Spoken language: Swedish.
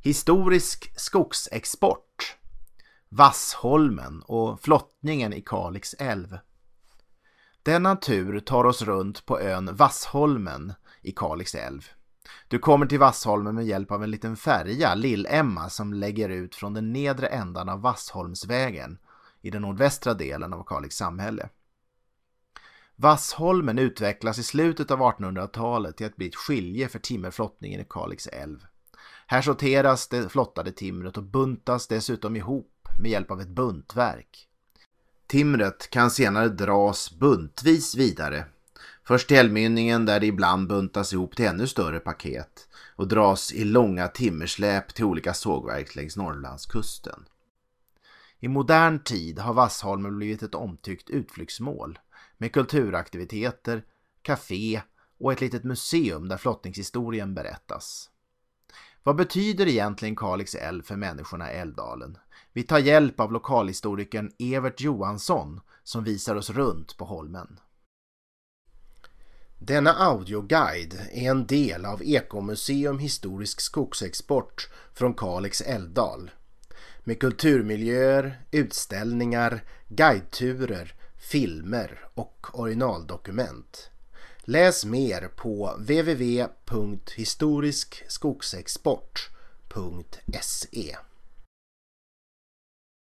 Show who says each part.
Speaker 1: Historisk skogsexport Vassholmen och flottningen i Kalix älv. Denna tur tar oss runt på ön Vassholmen i Kalix älv. Du kommer till Vassholmen med hjälp av en liten färja, Lill-Emma, som lägger ut från den nedre ändan av Vassholmsvägen i den nordvästra delen av Kalix samhälle. Vassholmen utvecklas i slutet av 1800-talet till att bli ett skilje för timmerflottningen i Kalix älv. Här sorteras det flottade timret och buntas dessutom ihop med hjälp av ett buntverk. Timret kan senare dras buntvis vidare. Först till älvmynningen där det ibland buntas ihop till ännu större paket och dras i långa timmersläp till olika sågverk längs Norrlandskusten. I modern tid har Vassholmen blivit ett omtyckt utflyktsmål med kulturaktiviteter, café och ett litet museum där flottningshistorien berättas. Vad betyder egentligen Kalix älv för människorna i Älvdalen? Vi tar hjälp av lokalhistorikern Evert Johansson som visar oss runt på holmen. Denna audioguide är en del av Ekomuseum Historisk Skogsexport från Kalix älvdal med kulturmiljöer, utställningar, guideturer, filmer och originaldokument. Läs mer på www.historiskskogsexport.se